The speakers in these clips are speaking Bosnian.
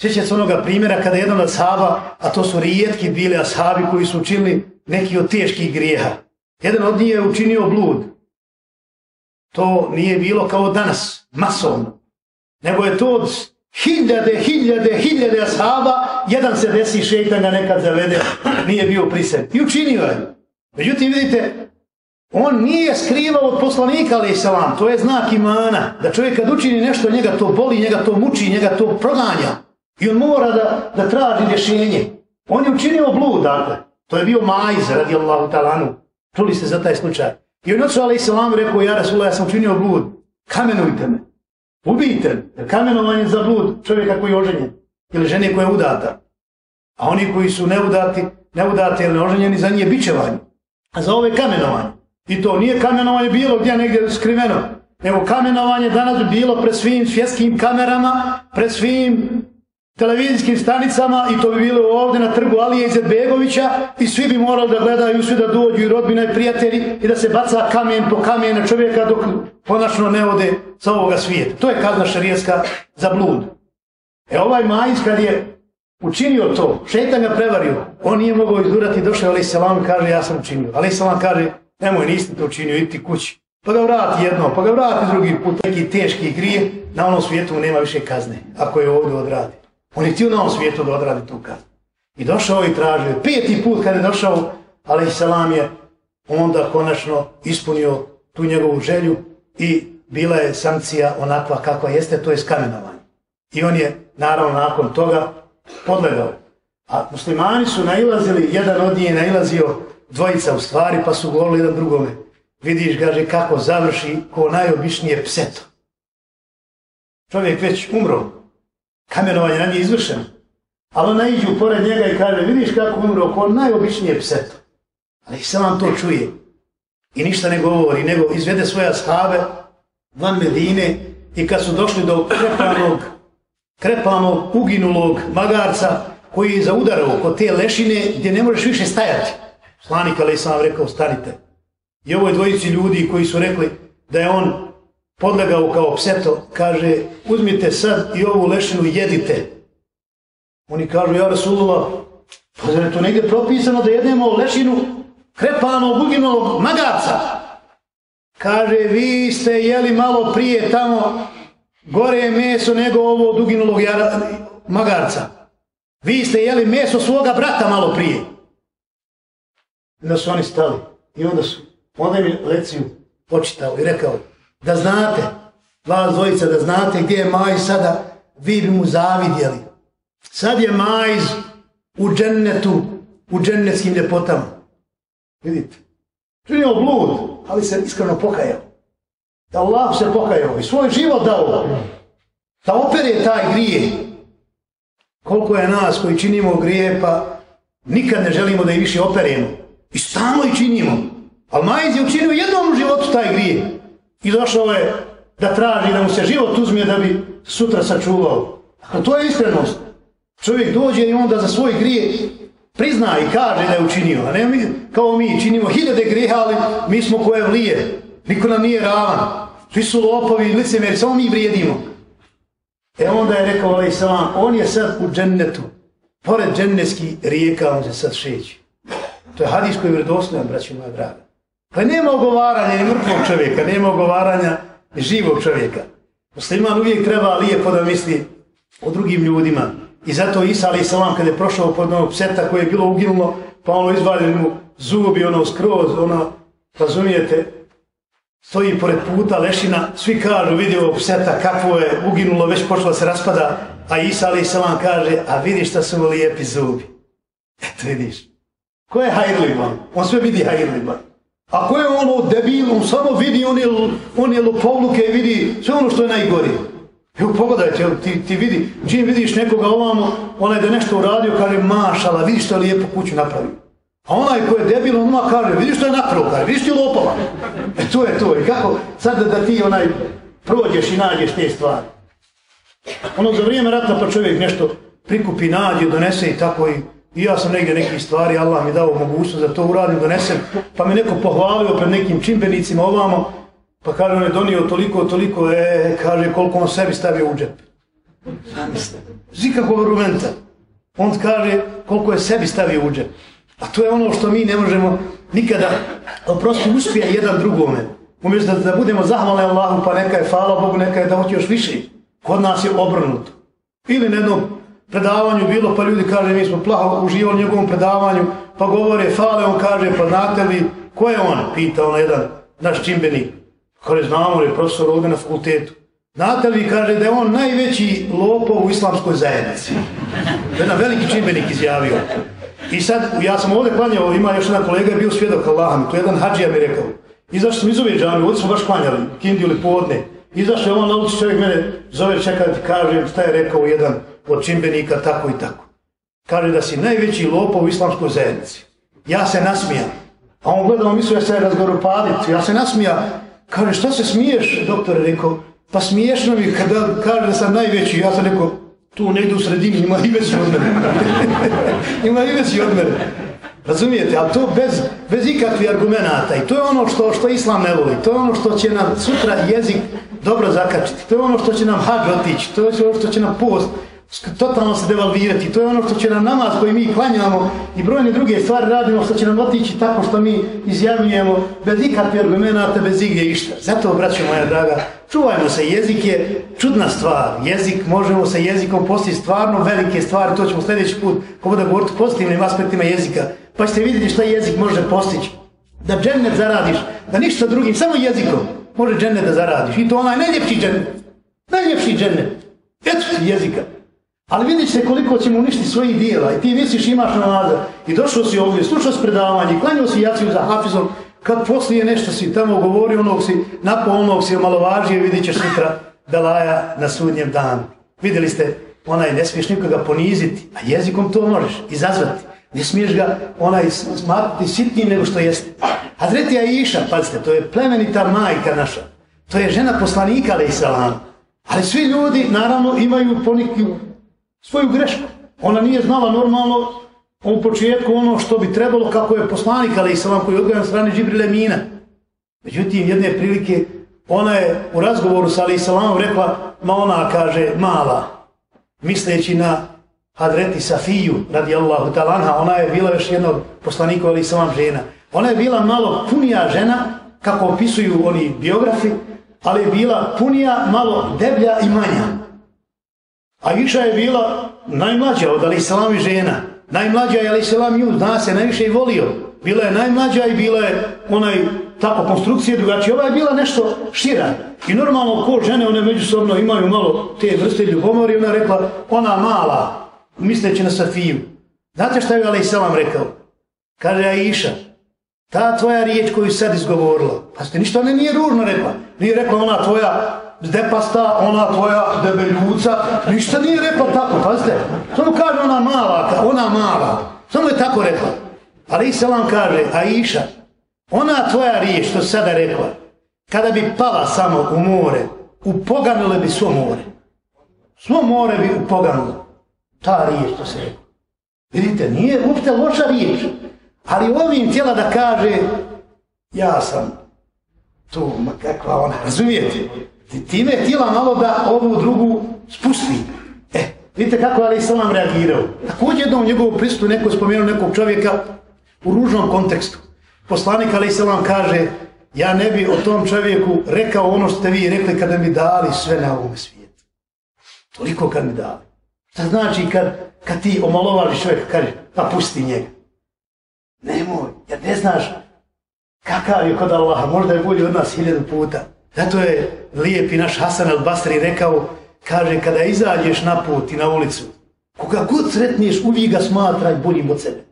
Sjećam se onoga primjera kada jedan od sahaba, a to su rijetki bili ashabi koji su učinili neki od teških grijeha. Jedan od njih je učinio blud. To nije bilo kao danas, masovno. Nego je to od hiljade, hiljade, hiljade ashaba, jedan se desi šeitan ga nekad zavede, nije bio prised. I učinio je. Međutim, vidite, on nije skrivao od poslanika, ali salam, to je znak imana, da čovjek kad učini nešto, njega to boli, njega to muči, njega to proganja. I on mora da, da traži rješenje. On je učinio blud, dakle. To je bio majz, radi Allahu talanu. Čuli ste za taj slučaj. I on ocu, ali salam, rekao, ja Rasulullah, ja sam učinio blud. Kamenujte me. Ubijte. Jer kamenovanje za blud čovjeka koji je oženjen. Ili žene koja je udata. A oni koji su neudati, neudati ili neoženjeni, za nije bićevanje. A za ove kamenovanje. I to nije kamenovanje bilo gdje negdje skriveno. Nego kamenovanje danas bi bilo pred svim svjetskim kamerama, pred svim televizijskim stanicama i to bi bilo ovdje na trgu Alije Izetbegovića i svi bi morali da gledaju, svi da dođu i rodbina i prijatelji i da se baca kamen po kamen na čovjeka dok ponačno ne ode sa ovoga svijeta. To je kazna šarijeska za blud. E ovaj majis kad je učinio to, šetan ga prevario, on nije mogao izdurati, došao Ali Salam kaže ja sam učinio. Ali Salam kaže nemoj niste to učinio, idi kući. Pa ga vrati jedno, pa ga vrati drugi put, neki teški grije, na onom svijetu nema više kazne, ako je ovdje odradi. On je htio na ovom svijetu da odradi tu kaznu. I došao i tražio. Peti put kad je došao, ali i salam je onda konačno ispunio tu njegovu želju i bila je sankcija onakva kakva jeste, to je skamenovanje. I on je, naravno, nakon toga podlegao. A muslimani su nailazili, jedan od njih je nailazio dvojica u stvari, pa su govorili jedan drugome. Vidiš, gaže, kako završi ko najobičnije pseto. Čovjek već umro, kamenovanje na njih izvršeno. Ali ona iđu pored njega i kaže, vidiš kako umro, ko najobičnije pseto. Ali se vam to čuje. I ništa ne govori, nego izvede svoje ashave van Medine i kad su došli do krepanog, krepanog, uginulog magarca koji je zaudarao kod te lešine gdje ne možeš više stajati. Slanik ali sam rekao, stanite. I ovoj dvojici ljudi koji su rekli da je on podlegao kao pseto, kaže, uzmite sad i ovu lešinu jedite. Oni kažu, ja Rasulullah, pa zar je to negdje propisano da jedemo lešinu krepanog, uginog magarca? Kaže, vi ste jeli malo prije tamo gore meso nego ovo duginulog jara, magarca. Vi ste jeli meso svoga brata malo prije. I da su oni stali. I onda su, onda mi leciju počitao i rekao, da znate, vas dvojica, da znate gdje je majz sada, vi bi mu zavidjeli. Sad je majz u džennetu, u džennetskim ljepotama. Vidite, činio blud, ali se iskreno pokajao. Da Allah se pokajao i svoj život dao. Da opere taj grije. Koliko je nas koji činimo grije, pa nikad ne želimo da i više operemo. I stano i činimo. Ali majz je učinio jednom u životu taj grije. I došao je da traži da mu se život uzme da bi sutra sačuvao. A to je iskrenost. Čovjek dođe i onda za svoj grije prizna i kaže da je učinio. A ne mi, kao mi činimo hiljade grijeha, ali mi smo koje vlije. Niko nam nije ravan. Svi su lopovi, licemeri, samo mi vrijedimo. E onda je rekao Ali salam, on je sad u džennetu. Pored džennetski rijeka on se sad šeći. To je hadis koji je vredostojan, braći moja draga. Pa nema ogovaranja ni mrtvog čovjeka, nema ogovaranja ni živog čovjeka. Musliman uvijek treba lijepo da misli o drugim ljudima. I zato Isa ali salam kada je prošao pod onog pseta koje je bilo uginulo, pa ono izvaljen mu zubi, ono skroz, ono, razumijete, stoji pored puta, lešina, svi kažu, vidi ovog pseta, kakvo je uginulo, već počelo se raspada, a Isa ali salam kaže, a vidi šta su mu lijepi zubi. Eto vidiš. Ko je hajrliban? On sve vidi hajrliban. Ako je ono debil, on samo vidi one, one lopovluke i vidi sve ono što je najgori. Evo pogledajte, ti, ti vidi, čim vidiš nekoga ovamo, onaj da nešto uradio, kaže mašala, vidi što je lijepo kuću napravio. A onaj ko je debil, on kaže, vidi što je napravio, kaže, vidi što je lopova. E to je to, i kako sad da, da ti onaj prođeš i nađeš te stvari. Ono za vrijeme rata pa čovjek nešto prikupi, nađe, donese i tako i I ja sam negdje nekih stvari, Allah mi dao mogućnost da to uradim, donesem, pa me neko pohvalio pred nekim čimbenicima ovamo, pa kaže on je donio toliko, toliko, e, kaže koliko on sebi stavio u džep. Zikakvog argumenta. On kaže koliko je sebi stavio u džep. A to je ono što mi ne možemo nikada, prosto uspije jedan drugome. Umjesto da, da budemo zahvalni Allahu, pa neka je, hvala Bogu, neka je da hoće još više. Kod nas je obrnuto. Ili na jednom predavanju bilo, pa ljudi kaže, mi smo plaho uživali u njegovom predavanju, pa govore, fale, on kaže, pa znate li, ko je on? Pita on jedan naš čimbenik. Kaže, znamo li, profesor ovdje na fakultetu. Znate li, kaže, da je on najveći lopov u islamskoj zajednici. Jedan veliki čimbenik izjavio. I sad, ja sam ovdje klanjao, ima još jedan kolega, je bio svjedok Allahom, to je jedan hađija mi rekao. Izašli smo iz ove džami, ovdje smo baš klanjali, kindi ili podne. Izašli on na ulici, čovjek mene zove čekati, kaže, šta je rekao jedan od čimbenika, tako i tako. Kaže da si najveći lopov u islamskoj zajednici. Ja se nasmijam. A on gledao, mislio ja se razgoropadit. Ja se nasmijam. Kaže, što se smiješ, doktor rekao? Pa smiješno mi kada kaže da sam najveći. Ja sam rekao, tu negdje u sredini ima i veći od mene. ima i veći od mene. Razumijete, ali to bez, bez ikakvih argumenta. I to je ono što, što islam ne voli. To je ono što će nam sutra jezik dobro zakačiti. To je ono što će nam hađ otići. To je ono što će nam post totalno se devalvirati. To je ono što će nam namaz koji mi klanjamo i brojne druge stvari radimo što će nam otići tako što mi izjavljujemo bez ikakve argumenta, bez igdje išta. Zato, braćo moja draga, čuvajmo se. Jezik je čudna stvar. Jezik, možemo sa jezikom postići stvarno velike stvari. To ćemo sljedeći put, ko bude govoriti pozitivnim aspektima jezika. Pa ćete vidjeti šta jezik može postići. Da džennet zaradiš, da ništa drugim, samo jezikom može džennet da zaradiš. I to onaj najljepši džennet. Najljepši džennet. Eto jezika. Ali vidjet ćete koliko ćemo uništiti svojih dijela i ti misliš imaš na i došao si ovdje, slušao s predavanje, klanio si jaciju za hafizom, kad poslije nešto si tamo govori onog si, napol onog si omalovažio, vidit ćeš sutra belaja na sudnjem danu. Vidjeli ste, onaj ne smiješ nikoga poniziti, a jezikom to možeš izazvati. Ne smiješ ga onaj smatiti sitnijim nego što jeste. A Zretija Iša, pazite, to je plemenita majka naša. To je žena poslanika, ali i salam. Ali svi ljudi, naravno, imaju poniki svoju grešku. Ona nije znala normalno u početku ono što bi trebalo kako je poslanik, ali i salam koji je odgojen strane Džibrile Mina. Međutim, jedne prilike, ona je u razgovoru sa Ali Salamom rekla, ma ona kaže, mala, misleći na Hadreti Safiju, radi Allahu talanha, ona je bila još jedna od poslanika Ali Salam žena. Ona je bila malo punija žena, kako opisuju oni biografi, ali je bila punija, malo deblja i manja. A Iša je bila najmlađa od Alisalami žena. Najmlađa je Alisalam nju, zna se, najviše i volio. Bila je najmlađa i bila je onaj tako konstrukcije drugačije. Ova je bila nešto šira. I normalno ko žene, one međusobno imaju malo te vrste ljubomori, ona rekla, ona mala, misleći na Safiju. Znate šta je Alisalam rekao? Kaže Aisha, ta tvoja riječ koju sad izgovorila, pa ste ništa ne nije ružno rekla. Nije rekla ona tvoja zdepasta, ona tvoja debeljuca, ništa nije rekla tako, pazite. Samo kaže ona mala, ona mala. Samo je tako rekla. Ali se vam kaže, Aisha, ona tvoja riječ što sada rekla, kada bi pala samo u more, upoganule bi svo more. Svo more bi upoganulo. Ta riječ što se rekla. Vidite, nije uopšte loša riječ. Ali ovim tijela da kaže, ja sam tu, ma kakva ona, razumijete? Time je tila malo da ovu drugu spusti. E, vidite kako je Ali Salam reagirao. Također jednom njegovu pristupu neko spomenuo nekog čovjeka u ružnom kontekstu. Poslanik Ali Salam kaže, ja ne bi o tom čovjeku rekao ono što ste vi rekli kada mi dali sve na ovom svijetu. Toliko kad mi dali. Šta znači kad, kad ti omalovali čovjeka, kaže, pa pusti njega. Nemoj, jer ne znaš kakav je kod Allaha, možda je bolji od nas hiljadu puta. Zato je lijepi naš Hasan al-Basri rekao, kaže, kada izađeš na put i na ulicu, koga god sretniješ, uvijek ga smatraj boljim od sebe.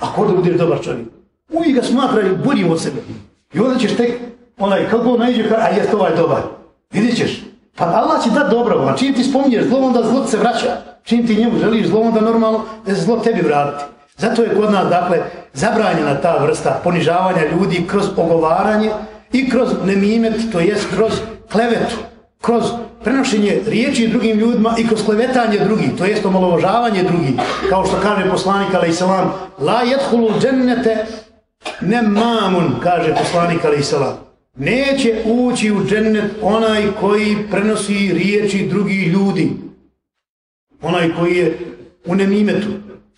Ako da budeš dobar čovjek, uvijek ga smatraj boljim od sebe. I onda ćeš tek, onaj, kako najđe, a jest ovaj dobar. Vidjet ćeš. Pa Allah će dati dobro, a čim ti spominješ zlo, onda zlo se vraća. Čim ti njemu želiš zlo, onda normalno da se zlo tebi vratiti. Zato je kod nas, dakle, zabranjena ta vrsta ponižavanja ljudi kroz ogovaranje, i kroz nemimet, to jest kroz klevetu, kroz prenošenje riječi drugim ljudima i kroz klevetanje drugih, to jest omalovažavanje drugih, kao što kaže poslanik a.s. La jethulu džennete ne mamun, kaže poslanik a.s. Neće ući u džennet onaj koji prenosi riječi drugih ljudi. onaj koji je u nemimetu.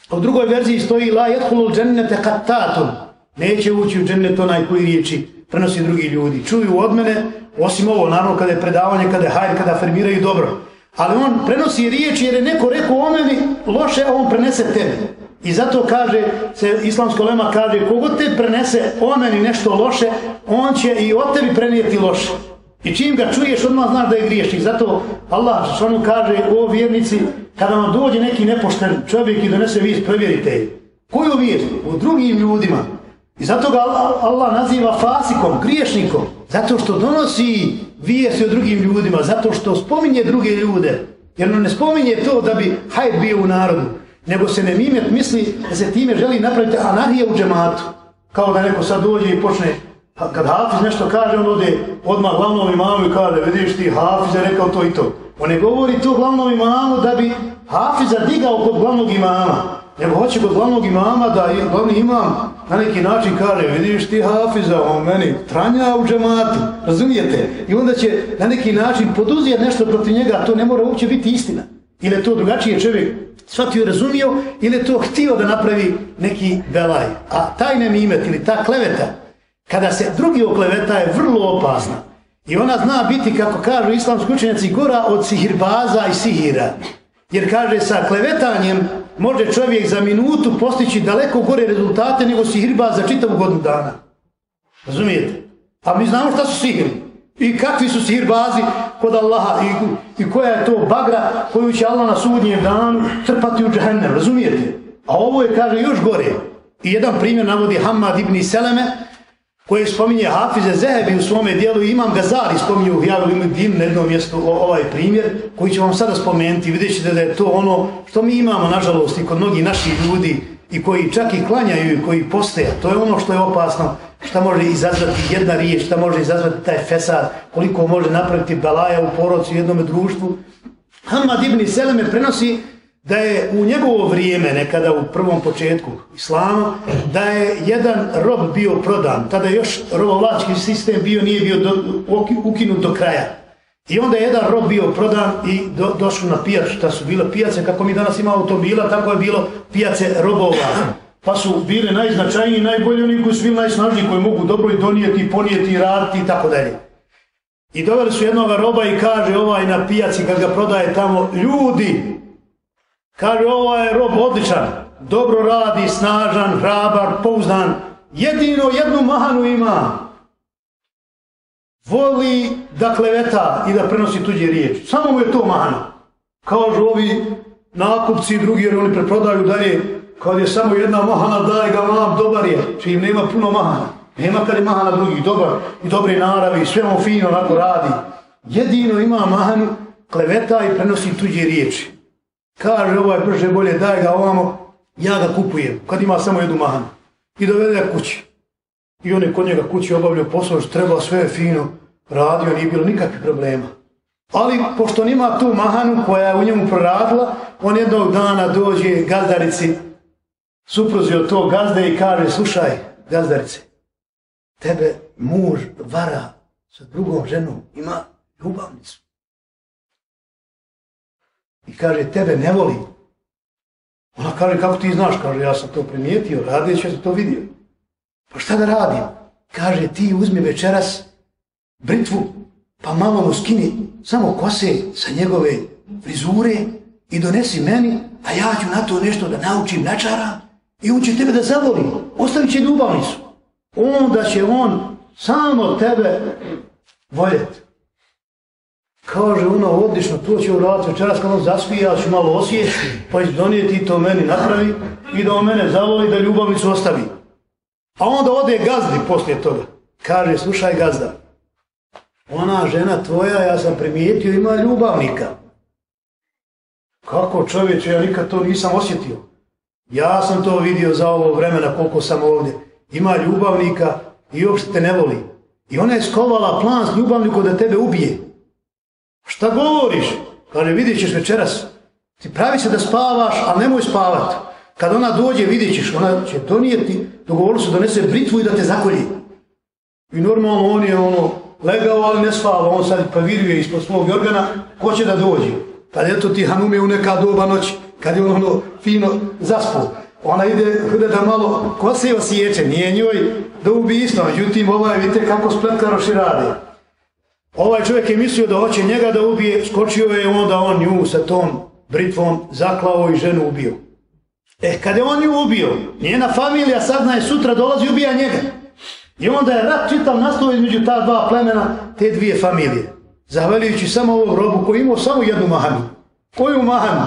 A u drugoj verziji stoji la yathulul džennete qattatun. Neće ući u džennet onaj koji riječi prenosi drugi ljudi. Čuju od mene, osim ovo, naravno kada je predavanje, kada je hajr, kada afirmiraju dobro. Ali on prenosi riječi jer je neko rekao o meni loše, a on prenese tebe. I zato kaže, se islamsko lema kaže, kogod te prenese o meni nešto loše, on će i od tebi prenijeti loše. I čim ga čuješ, odmah znaš da je griješnik. Zato Allah što ono kaže, o vjernici, kada vam dođe neki nepošten čovjek i donese vijest, provjerite je. Koju vijest? U drugim ljudima. I zato ga Allah naziva fasikom, griješnikom. Zato što donosi vijesti o drugim ljudima, zato što spominje druge ljude. Jer on ne spominje to da bi hajr bio u narodu, nego se ne mimet misli da se time želi napraviti anarhija u džematu. Kao da neko sad dođe i počne, pa kad Hafiz nešto kaže, on ode odmah glavnom imamu i kaže, vidiš ti, Hafiz je rekao to i to. On ne govori to glavnom imamu da bi Hafiza digao kod glavnog imama, nego hoće kod glavnog imama da glavni imam na neki način kaže, vidiš ti Hafiza, on meni tranja u džematu, razumijete? I onda će na neki način poduzijeti nešto protiv njega, to ne mora uopće biti istina. Ili je to drugačije čovjek shvatio i razumio, ili je to htio da napravi neki belaj. A taj nemimet ili ta kleveta, kada se drugi okleveta je vrlo opasna. I ona zna biti, kako kažu islamski učenjaci, gora od sihirbaza i sihira. Jer kaže, sa klevetanjem može čovjek za minutu postići daleko gore rezultate nego sihirba za čitavu godinu dana. Razumijete? A mi znamo šta su sihiri. I kakvi su sihirbazi kod Allaha i, i koja je to bagra koju će Allah na sudnjem danu trpati u džahennem. Razumijete? A ovo je, kaže, još gore. I jedan primjer navodi Hamad ibn Seleme, koje spominje Hafize Zehebi u svome dijelu i Imam Gazali spominje u Hijavu ime Din na jednom mjestu ovaj primjer koji ću vam sada spomenuti. Vidjet ćete da je to ono što mi imamo nažalost i kod mnogih naših ljudi i koji čak i klanjaju i koji postoje. To je ono što je opasno, šta može izazvati jedna riječ, šta može izazvati taj fesad, koliko može napraviti balaja u porodcu u jednom društvu. Hamad ibn Seleme prenosi da je u njegovo vrijeme, nekada u prvom početku islama, da je jedan rob bio prodan. Tada još robovlački sistem bio, nije bio do, ukinut do kraja. I onda je jedan rob bio prodan i do, došlo na pijacu, šta su bile pijace, kako mi danas ima automobila, tako je bilo pijace robova. Pa su bile najznačajniji, najbolji, oni koji su bili najsnažniji, koji mogu dobro i donijeti, ponijeti, raditi i tako dalje. I doveli su jednog roba i kaže ovaj na pijaci kad ga prodaje tamo, ljudi, Kaže, ovo je rob odličan, dobro radi, snažan, hrabar, pouzdan, jedino jednu mahanu ima. Voli da kleveta i da prenosi tuđe riječi. Samo mu je to mahana. Kažu ovi nakupci i drugi, jer oni preprodaju dalje, kad je samo jedna mahana, daj ga vam, dobar je, znači, čim nema puno mahana. Nema kad je mahana drugih, dobar i dobre naravi, sve mu fino onako radi. Jedino ima mahanu, kleveta i prenosi tuđe riječi. Kaže ovaj brže bolje daj ga ovamo, ja ga kupujem, kad ima samo jednu mahanu. I dovede ga kući. I on je kod njega kući obavljao posao, što treba sve fino radio, nije bilo nikakvih problema. Ali, pošto nima tu mahanu koja je u njemu proradila, on jednog dana dođe gazdarici, supruzi od tog gazde i kaže, slušaj, gazdarice, tebe muž vara sa drugom ženom, ima ljubavnicu i kaže tebe ne voli. Ona kaže kako ti znaš, kaže ja sam to primijetio, radit će to vidio. Pa šta da radim? Kaže ti uzmi večeras britvu pa mama mu skini samo kose sa njegove frizure i donesi meni, a ja ću na to nešto da naučim načara i on će tebe da zavoli, ostavit će ljubavnicu. Onda će on samo tebe voljeti. Kaže ona, odlično, to će uraditi večeras kad on zaspije, ja ću malo osjeti, pa će donijeti to meni napravi i da on mene zavoli da ljubavnicu ostavi. A onda ode gazdi poslije toga. Kaže, slušaj gazda, ona žena tvoja, ja sam primijetio, ima ljubavnika. Kako čovječe, ja nikad to nisam osjetio. Ja sam to vidio za ovo vremena koliko sam ovdje. Ima ljubavnika i uopšte te ne voli. I ona je skovala plan s ljubavnikom da tebe ubije. Šta govoriš? Kaže, vidit ćeš večeras. Ti pravi se da spavaš, ali nemoj spavat. Kad ona dođe, vidit ćeš, ona će donijeti, dogovorili su donese britvu i da te zakolji. I normalno on je ono, legao, ali ne spava, on sad paviruje ispod svog organa, ko će da dođe? Pa eto ti Hanume u neka doba noći, kad je on ono fino zaspao. ona ide da malo kose osjeće, nije njoj da ubijstvo, međutim ovaj vidite kako spletkaroši rade. Ovaj čovjek je mislio da hoće njega da ubije, skočio je onda on nju sa tom britvom zaklao i ženu ubio. E, kad je on nju ubio, njena familija sadna je sutra dolazi i ubija njega. I onda je rat čitav nastao između ta dva plemena, te dvije familije. Zahvaljujući samo ovom robu koji imao samo jednu mahanu. Koju mahanu?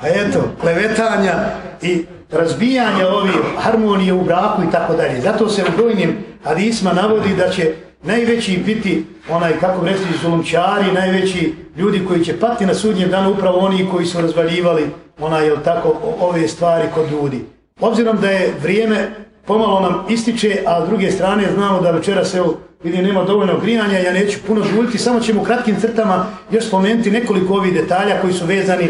Pa eto, klevetanja i razbijanja ovih harmonije u braku i tako dalje. Zato se u brojnim hadisma navodi da će najveći biti onaj, kako bi rekli, zulumčari, najveći ljudi koji će pati na sudnjem danu, upravo oni koji su razvaljivali onaj, jel tako, ove stvari kod ljudi. Obzirom da je vrijeme pomalo nam ističe, a s druge strane znamo da večera se vidi nema dovoljno grijanja, ja neću puno žuljiti, samo ćemo u kratkim crtama još spomenuti nekoliko ovih detalja koji su vezani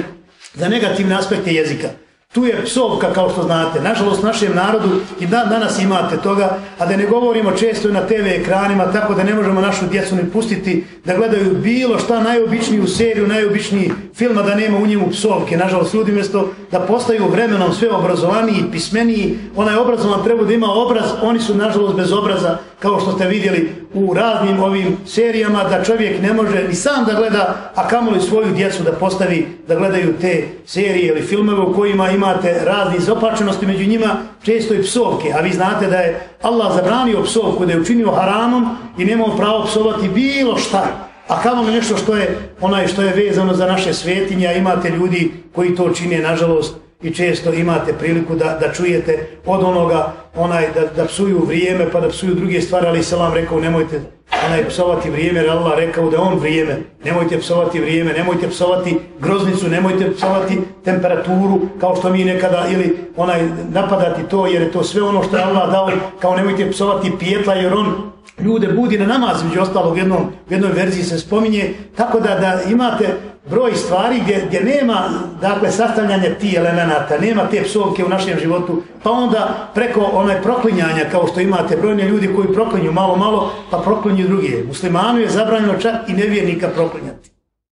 za negativne aspekte jezika. Tu je psovka, kao što znate. Nažalost, našem narodu i dan danas imate toga, a da ne govorimo često na TV ekranima, tako da ne možemo našu djecu ne pustiti da gledaju bilo šta najobičniju seriju, najobičniji film, da nema u njemu psovke. Nažalost, ljudi mjesto da postaju vremenom sve obrazovaniji, pismeniji, onaj obrazovan treba da ima obraz, oni su nažalost bez obraza, kao što ste vidjeli u raznim ovim serijama, da čovjek ne može ni sam da gleda, a kamoli svoju djecu da postavi da gledaju te serije ili filmove u kojima imate razni izopačenosti među njima, često i psovke. A vi znate da je Allah zabranio psovku, da je učinio haramom i nemao pravo psovati bilo šta. A kamoli nešto što je onaj što je vezano za naše svetinje, a imate ljudi koji to čine, nažalost, i često imate priliku da, da čujete od onoga onaj da, da psuju vrijeme pa da psuju druge stvari, ali Selam rekao nemojte onaj psovati vrijeme, jer Allah rekao da on vrijeme, nemojte psovati vrijeme, nemojte psovati groznicu, nemojte psovati temperaturu, kao što mi nekada ili onaj napadati to, jer je to sve ono što je Allah dao, kao nemojte psovati pijetla, jer on ljude budi na namaz, među ostalog jednom, u jednoj verziji se spominje, tako da, da imate broj stvari gdje, gdje nema dakle, sastavljanja ti elemenata, nema te psovke u našem životu, pa onda preko onaj proklinjanja, kao što imate brojne ljudi koji proklinju malo, malo, pa proklinju druge. Muslimanu je zabranjeno čak i nevjernika proklinjati.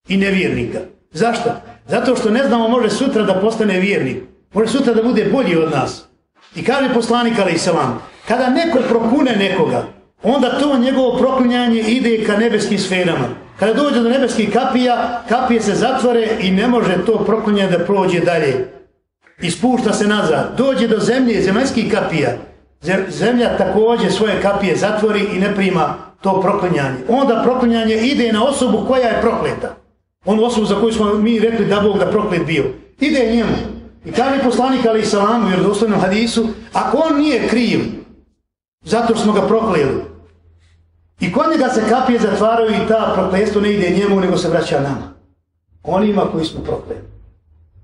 I nevjernika. Zašto? Zato što ne znamo može sutra da postane vjernik. Može sutra da bude bolji od nas. I kaže poslanik Ali Isalam, kada neko prokune nekoga, onda to njegovo proklinjanje ide ka nebeskim sferama. Kada dođe do nebeskih kapija, kapije se zatvore i ne može to proklinjanje da prođe dalje. Ispušta se nazad. Dođe do zemlje, zemaljskih kapija. Zemlja također svoje kapije zatvori i ne prima to proklinjanje. Onda proklinjanje ide na osobu koja je prokleta. On osobu za koju smo mi rekli da Bog da proklet bio. Ide njemu. I kaže poslanik ali i salamu, jer dostojnom hadisu, ako on nije kriv, zato što smo ga prokleli, I kod njega se kapije zatvaraju i ta prokletstvo ne ide njemu, nego se vraća nama. Onima koji smo prokleti.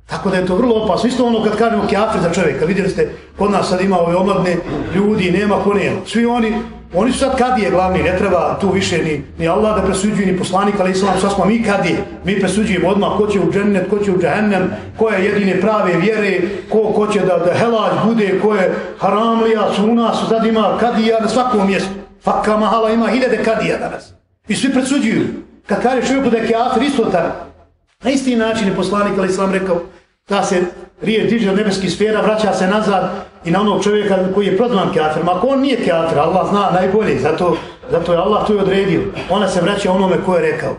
Tako da je to vrlo opasno. Isto ono kad kažemo kjafir za čovjeka. Vidjeli ste, kod nas sad ima ove omladne ljudi, nema ko nema. Svi oni, oni su sad kadije glavni, ne treba tu više ni, ni Allah da presuđuje, ni poslanik, ali islam, sad smo mi kadije. Mi presuđujemo odmah ko će u džennet, ko će u džahennem, ko je jedine prave vjere, ko, ko će da, da helađ bude, ko je haramlija, su u nas, sad ima kadija na svakom mjestu. Fakka mahala ima hiljade kadija danas. I svi presuđuju. Kad kaže čovjeku da je keafir, isto tako. Na isti način je poslanik, ali islam rekao, da se riječ diže od nebeskih sfera, vraća se nazad i na onog čovjeka koji je prozvan kafirom. Ako on nije kafir, Allah zna najbolje, zato, zato je Allah to je odredio. Ona se vraća onome ko je rekao.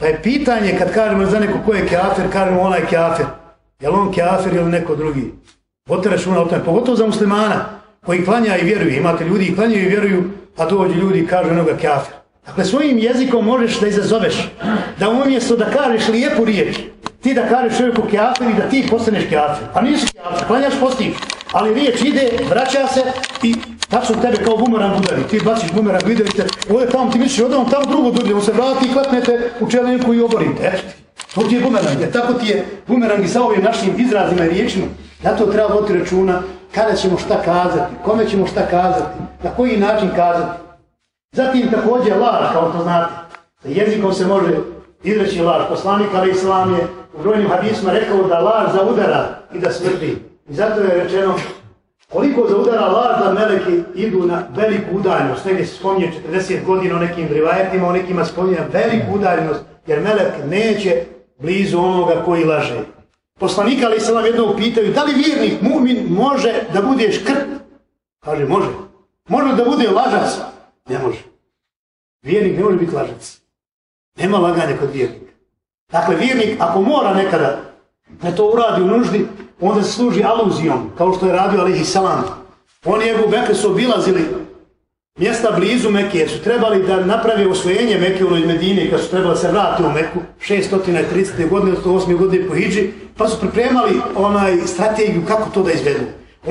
Pa je pitanje kad kažemo za neko ko je kafir, kažemo onaj kafir. Je li on kafir ili neko drugi? Vodite računa o tome, pogotovo za muslimana koji klanja i vjeruje. Imate ljudi i klanjaju i vjeruju, a dođu ljudi i kažu onoga kafir. Dakle, svojim jezikom možeš da izazoveš, da umjesto da kažeš lijepu riječ, ti da kažeš čovjeku kjafir i da ti postaneš kjafir. A nisi kjafir, klanjaš postiš. Ali riječ ide, vraća se i tako tebe kao bumerang udari. Ti baciš bumerang, vidite, ovdje tamo ti misliš, ovdje tamo drugo drugi, on se vrati i klepnete u čelenku i oborite. Eto ti. To ti je bumerang. E, tako ti je bumerang i sa ovim našim izrazima i riječima. Zato treba voditi računa kada ćemo šta kazati, kome ćemo šta kazati, na koji način kazati. Zatim također laž, kao to znate. Sa jezikom se može izreći laž. Poslanik Ali Islam je u brojnim hadisma rekao da laž za udara i da smrti. I zato je rečeno koliko za udara laž da meleki idu na veliku udaljnost. Negdje se spominje 40 godina o nekim rivajetima, o nekima spominje veliku udaljnost, jer melek neće blizu onoga koji laže. Poslanika ali Islam jednog pitaju, da li vjernik, mumin, može da bude škrt? Kaže, može. Može da bude lažac? Ne može. Vjernik ne može biti lažac. Nema laganja kod vjernika. Dakle, vjernik, ako mora nekada da to uradi u nuždi, onda se služi aluzijom, kao što je radio Alihi Salam. Oni je Bekr su obilazili mjesta blizu Mekke, su trebali da napravi osvojenje Mekke u Medine, kad su trebali se vratiti u Meku, 630. godine, 108. godine po Hidži, pa su pripremali onaj strategiju kako to da izvedu.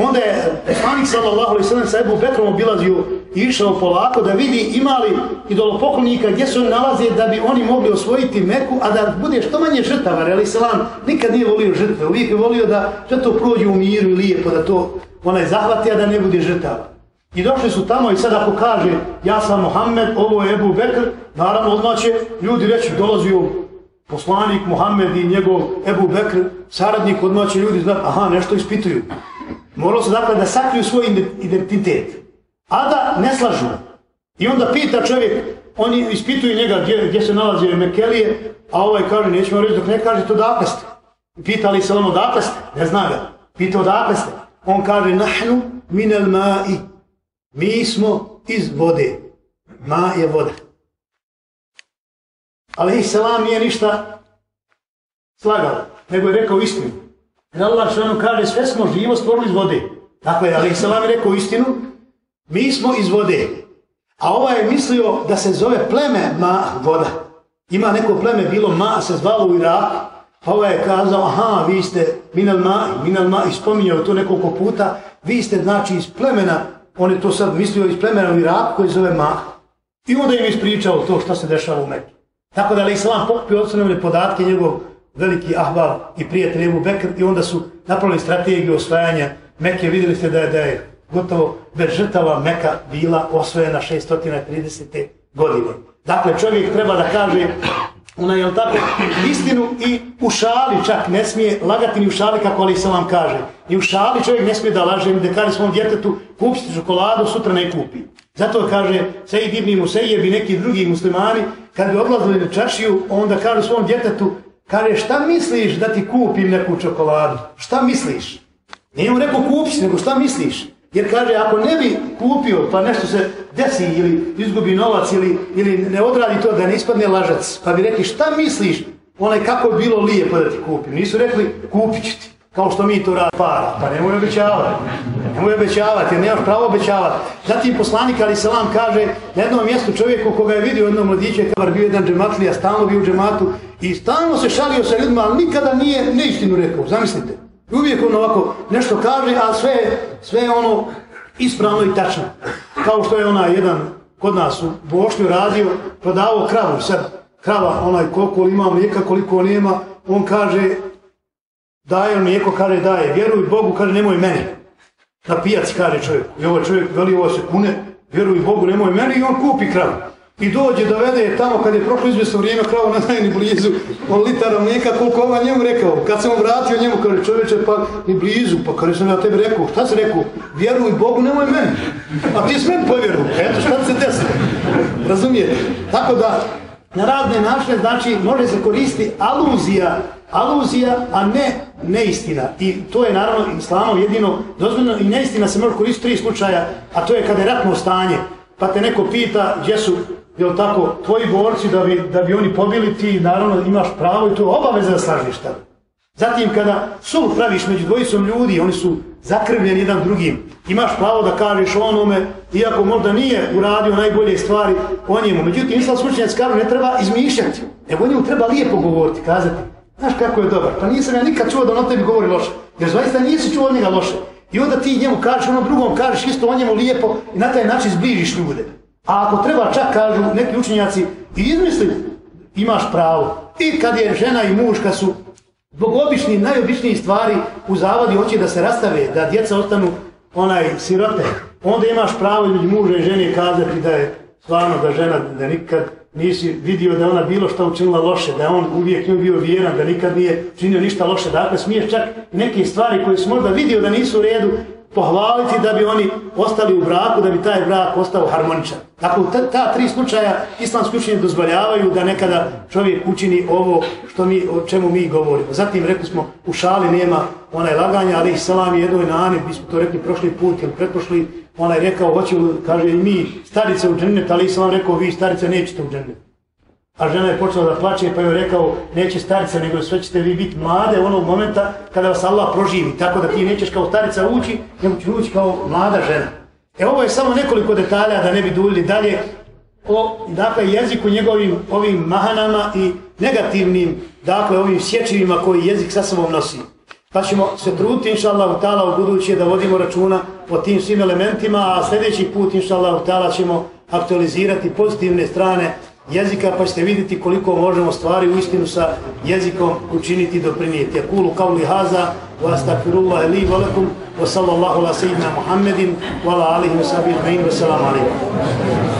Onda je poslanik sallallahu alejhi ve sellem sa Ebu Bekrom obilazio i išao polako da vidi imali idolopoklonika gdje se oni nalaze da bi oni mogli osvojiti Meku, a da bude što manje žrtava. Ali selam nikad nije volio žrtve, uvijek je volio da sve to prođe u miru i lijepo, da to onaj zahvati, a da ne bude žrtava. I došli su tamo i sad ako kaže ja sam Mohamed, ovo je Ebu Bekr, naravno odmah će ljudi reći dolazio poslanik Mohamed i njegov Ebu Bekr, saradnik, odmah će ljudi znati, aha, nešto ispituju. Morao se dakle da sakriju svoj identitet, a da ne slažu. I onda pita čovjek, oni ispituju njega gdje, gdje se nalazi Mekelije, a ovaj kaže, nećemo reći dok ne kaže to dakle ste. Pita li se ono dakle ste? Ne zna ga. Pita odakle ste? On kaže, nahnu minel ma'i. Mi smo iz vode. Ma je voda. Ali selam nije ništa slagao, nego je rekao istinu. Jer Allah što kaže, sve smo živo stvorili iz vode. Dakle, ali Isalam je rekao istinu, mi smo iz vode. A ovaj je mislio da se zove pleme ma voda. Ima neko pleme, bilo ma, se zvalo u Iraku. Pa ovaj je kazao, aha, vi ste minal ma, minal ma, ispominjao to nekoliko puta, vi ste, znači, iz plemena, on je to sad mislio iz plemena u Iraku koji zove ma. I onda im ispričao to što se dešava u Meku. Tako da Ali Islam pokupio od podatke njegovog veliki ahbab i prijatelj Ebu Bekr i onda su napravili strategiju osvajanja Mekke. Vidjeli ste da je, da je gotovo bez žrtava Meka bila osvojena 630. godine. Dakle, čovjek treba da kaže ona je tako istinu i u šali čak ne smije lagati ni u šali kako Ali se vam kaže. I u šali čovjek ne smije da laže ni da kaže svom djetetu kupi čokoladu, sutra ne kupi. Zato kaže Sejid Ibn Musejeb i neki drugi muslimani kad bi odlazili na čašiju onda kaže svom djetetu Kaže, šta misliš da ti kupim neku čokoladu? Šta misliš? Nije mu rekao kupiš, nego šta misliš? Jer kaže, ako ne bi kupio, pa nešto se desi ili izgubi novac ili, ili ne odradi to da ne ispadne lažac, pa bi rekli, šta misliš? Onaj kako je bilo lijepo da ti kupim. Nisu rekli, kupit ću ti. Kao što mi to radi para. Pa nemoj običavati. Nemoj obećavati, jer nemaš pravo obećavati. Zatim poslanik Ali Salam kaže na jednom mjestu čovjeku koga je vidio jednom mladiće, kabar bio jedan džematlija, stalno bio u džematu i stalno se šalio sa ljudima, ali nikada nije neistinu rekao. Zamislite. Uvijek on ovako nešto kaže, a sve, sve je ono ispravno i tačno. Kao što je ona jedan kod nas u Bošnju radio, prodavao kravu. Sad krava, onaj koliko ima mlijeka, koliko nema, on kaže, daje on mlijeko, kaže daje, vjeruj Bogu, kaže nemoj meni. Na pijaci kaže čovjek, i ovaj čovjek veli ovo se kune, vjeruj Bogu, nemoj meni i on kupi kravu. I dođe dovede je tamo kad je prošlo izvjesno vrijeme kravu na daje ni blizu on litara mlijeka koliko ova njemu rekao. Kad sam vratio njemu, kaže čovječe pa ni blizu, pa kaže sam ja tebi rekao, šta si rekao? Vjeruj Bogu, nemoj meni. A ti smem meni povjeru, eto šta se desilo. Razumijete? Tako da, na radne načine, znači, može se koristiti aluzija aluzija, a ne neistina. I to je naravno islamom jedino dozvoljeno i neistina se može koristiti tri slučaja, a to je kada je ratno stanje, pa te neko pita gdje su jel tako, tvoji borci da bi, da bi oni pobili ti, naravno imaš pravo i to je obaveza da slažiš tada. Zatim kada sul praviš među dvojicom ljudi, oni su zakrvljeni jedan drugim, imaš pravo da kažeš onome, iako možda nije uradio najbolje stvari o njemu. Međutim, islam slučenjac kažu ne treba izmišljati, nego o njemu treba lijepo govoriti, kazati. Znaš kako je dobar? Pa nisam ja nikad čuo da on o tebi govori loše. Jer zaista nisi čuo od njega loše. I onda ti njemu kažeš, onom drugom kažeš isto o njemu lijepo i na taj način zbližiš ljude. A ako treba čak kažu neki učenjaci i izmisli, imaš pravo. I kad je žena i muž kad su zbog običnih, najobičnijih stvari u zavadi hoće da se rastave, da djeca ostanu onaj sirote, onda imaš pravo između muža i žene kazati da je stvarno da žena da nikad nisi vidio da ona bilo što učinila loše, da on uvijek nju bio vjeran, da nikad nije činio ništa loše. Dakle, smiješ čak neke stvari koje si možda vidio da nisu u redu, pohvaliti da bi oni ostali u braku, da bi taj brak ostao harmoničan. Dakle, ta, ta tri slučaja islamski učenje dozvoljavaju da nekada čovjek učini ovo što mi, o čemu mi govorimo. Zatim rekli smo, u šali nema onaj laganja, ali i salam je jednoj nani, bismo to rekli prošli put ili pretprošli, onaj rekao, hoće, kaže i mi starice u džennet, ali sam vam rekao, vi starice nećete u džennet. A žena je počela da plaće pa je rekao neće starica nego sve ćete vi biti mlade onog momenta kada vas Allah proživi. Tako da ti nećeš kao starica ući, nego ćeš ući kao mlada žena. E ovo je samo nekoliko detalja da ne bi duljili dalje o dakle, jeziku njegovim ovim mahanama i negativnim dakle, ovim sjećivima koji jezik sa sobom nosi. Pa ćemo se truditi, inša Allah, utala u buduće da vodimo računa o tim svim elementima, a sljedeći put, inša Allah, utala ćemo aktualizirati pozitivne strane jezika, pa ćete vidjeti koliko možemo stvari u istinu sa jezikom učiniti do primijeti. Kulu kao li haza, wa astagfirullah li valekum, wa sallallahu ala sejidina Muhammedin, wa ala alihi wa sabi wa salamu alaikum.